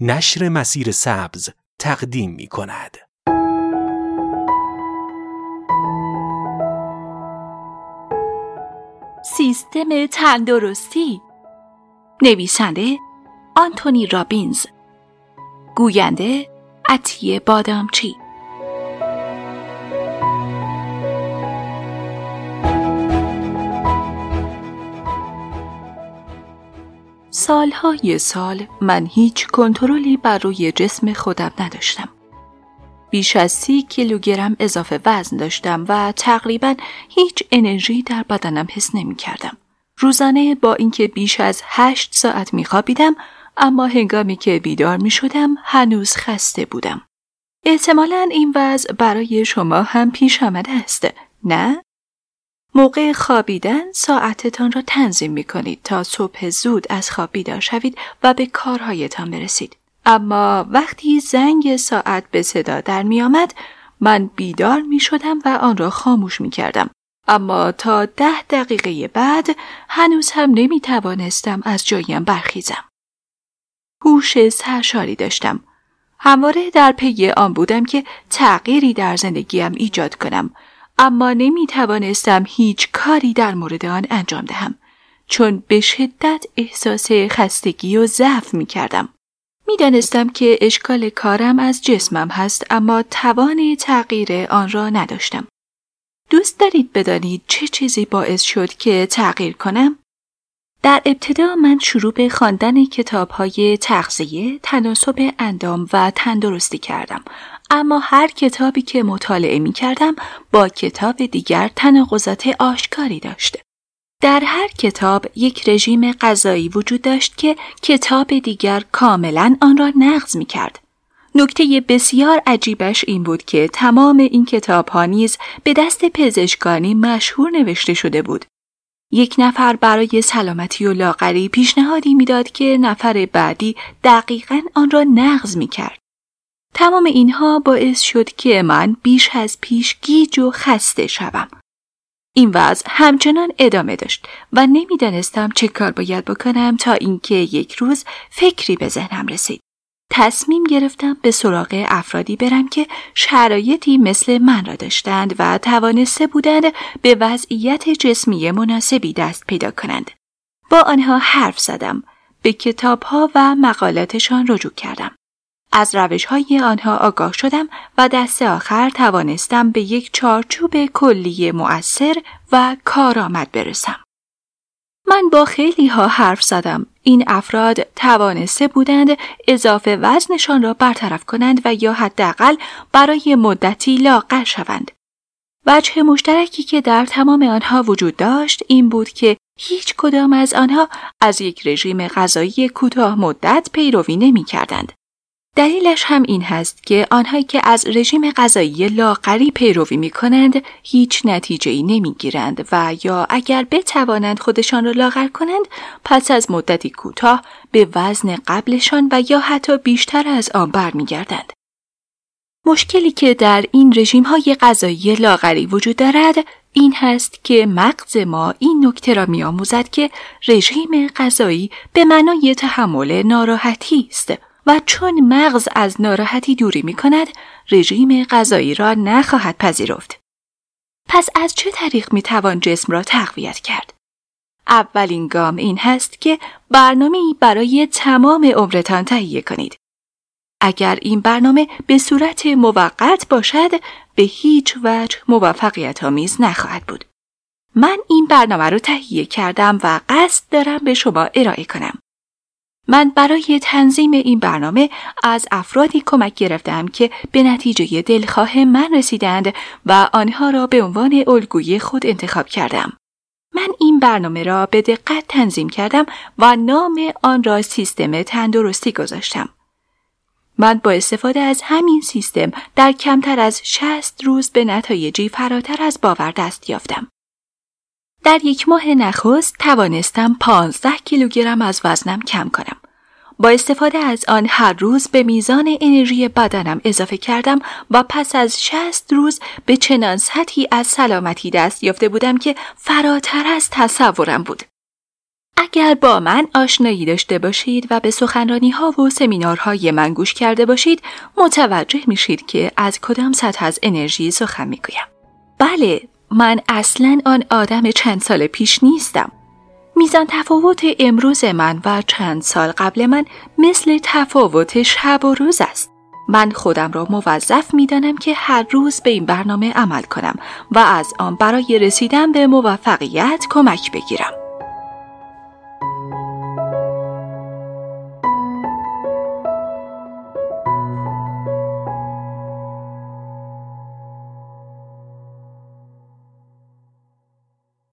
نشر مسیر سبز تقدیم می کند. سیستم تندرستی. نویسنده آنتونی رابینز. گوینده عطیه بادامچی. سالهای سال من هیچ کنترلی بر روی جسم خودم نداشتم. بیش از سی کیلوگرم اضافه وزن داشتم و تقریبا هیچ انرژی در بدنم حس نمی کردم. روزانه با اینکه بیش از هشت ساعت می خوابیدم اما هنگامی که بیدار می شدم هنوز خسته بودم. احتمالا این وضع برای شما هم پیش آمده است نه؟ موقع خوابیدن ساعتتان را تنظیم می کنید تا صبح زود از خواب بیدار شوید و به کارهایتان برسید. اما وقتی زنگ ساعت به صدا در می آمد من بیدار می شدم و آن را خاموش می کردم. اما تا ده دقیقه بعد هنوز هم نمی توانستم از جایم برخیزم. هوش سرشاری داشتم. همواره در پی آن بودم که تغییری در زندگیم ایجاد کنم اما نمی توانستم هیچ کاری در مورد آن انجام دهم چون به شدت احساس خستگی و ضعف می کردم. می دانستم که اشکال کارم از جسمم هست اما توان تغییر آن را نداشتم. دوست دارید بدانید چه چیزی باعث شد که تغییر کنم؟ در ابتدا من شروع به خواندن کتاب های تغذیه، تناسب اندام و تندرستی کردم اما هر کتابی که مطالعه می کردم با کتاب دیگر تناقضات آشکاری داشت. در هر کتاب یک رژیم غذایی وجود داشت که کتاب دیگر کاملا آن را نقض می کرد. نکته بسیار عجیبش این بود که تمام این کتاب ها نیز به دست پزشکانی مشهور نوشته شده بود. یک نفر برای سلامتی و لاغری پیشنهادی می‌داد که نفر بعدی دقیقا آن را نقض می کرد. تمام اینها باعث شد که من بیش از پیش گیج و خسته شوم. این وضع همچنان ادامه داشت و نمی‌دانستم چه کار باید بکنم تا اینکه یک روز فکری به ذهنم رسید. تصمیم گرفتم به سراغ افرادی برم که شرایطی مثل من را داشتند و توانسته بودند به وضعیت جسمی مناسبی دست پیدا کنند. با آنها حرف زدم، به کتابها و مقالاتشان رجوع کردم. از روش های آنها آگاه شدم و دست آخر توانستم به یک چارچوب کلی مؤثر و کارآمد برسم. من با خیلی ها حرف زدم. این افراد توانسته بودند اضافه وزنشان را برطرف کنند و یا حداقل برای مدتی لاغر شوند. وجه مشترکی که در تمام آنها وجود داشت این بود که هیچ کدام از آنها از یک رژیم غذایی کوتاه مدت پیروی نمی کردند. دلیلش هم این هست که آنهایی که از رژیم غذایی لاغری پیروی می کنند هیچ نتیجه ای نمی گیرند و یا اگر بتوانند خودشان را لاغر کنند پس از مدتی کوتاه به وزن قبلشان و یا حتی بیشتر از آن برمیگردند. مشکلی که در این رژیم های غذایی لاغری وجود دارد این هست که مغز ما این نکته را می آموزد که رژیم غذایی به معنای تحمل ناراحتی است و چون مغز از ناراحتی دوری می کند رژیم غذایی را نخواهد پذیرفت. پس از چه طریق می توان جسم را تقویت کرد؟ اولین گام این هست که برنامه برای تمام عمرتان تهیه کنید. اگر این برنامه به صورت موقت باشد به هیچ وجه موفقیت آمیز نخواهد بود. من این برنامه رو تهیه کردم و قصد دارم به شما ارائه کنم. من برای تنظیم این برنامه از افرادی کمک گرفتم که به نتیجه دلخواه من رسیدند و آنها را به عنوان الگوی خود انتخاب کردم. من این برنامه را به دقت تنظیم کردم و نام آن را سیستم تندرستی گذاشتم. من با استفاده از همین سیستم در کمتر از 60 روز به نتایجی فراتر از باور دست یافتم. در یک ماه نخست توانستم 15 کیلوگرم از وزنم کم کنم. با استفاده از آن هر روز به میزان انرژی بدنم اضافه کردم و پس از 60 روز به چنان سطحی از سلامتی دست یافته بودم که فراتر از تصورم بود. اگر با من آشنایی داشته باشید و به سخنرانی ها و سمینارهای من گوش کرده باشید متوجه میشید که از کدام سطح از انرژی سخن می‌گویم. بله من اصلا آن آدم چند سال پیش نیستم. میزان تفاوت امروز من و چند سال قبل من مثل تفاوت شب و روز است. من خودم را موظف می‌دانم که هر روز به این برنامه عمل کنم و از آن برای رسیدن به موفقیت کمک بگیرم.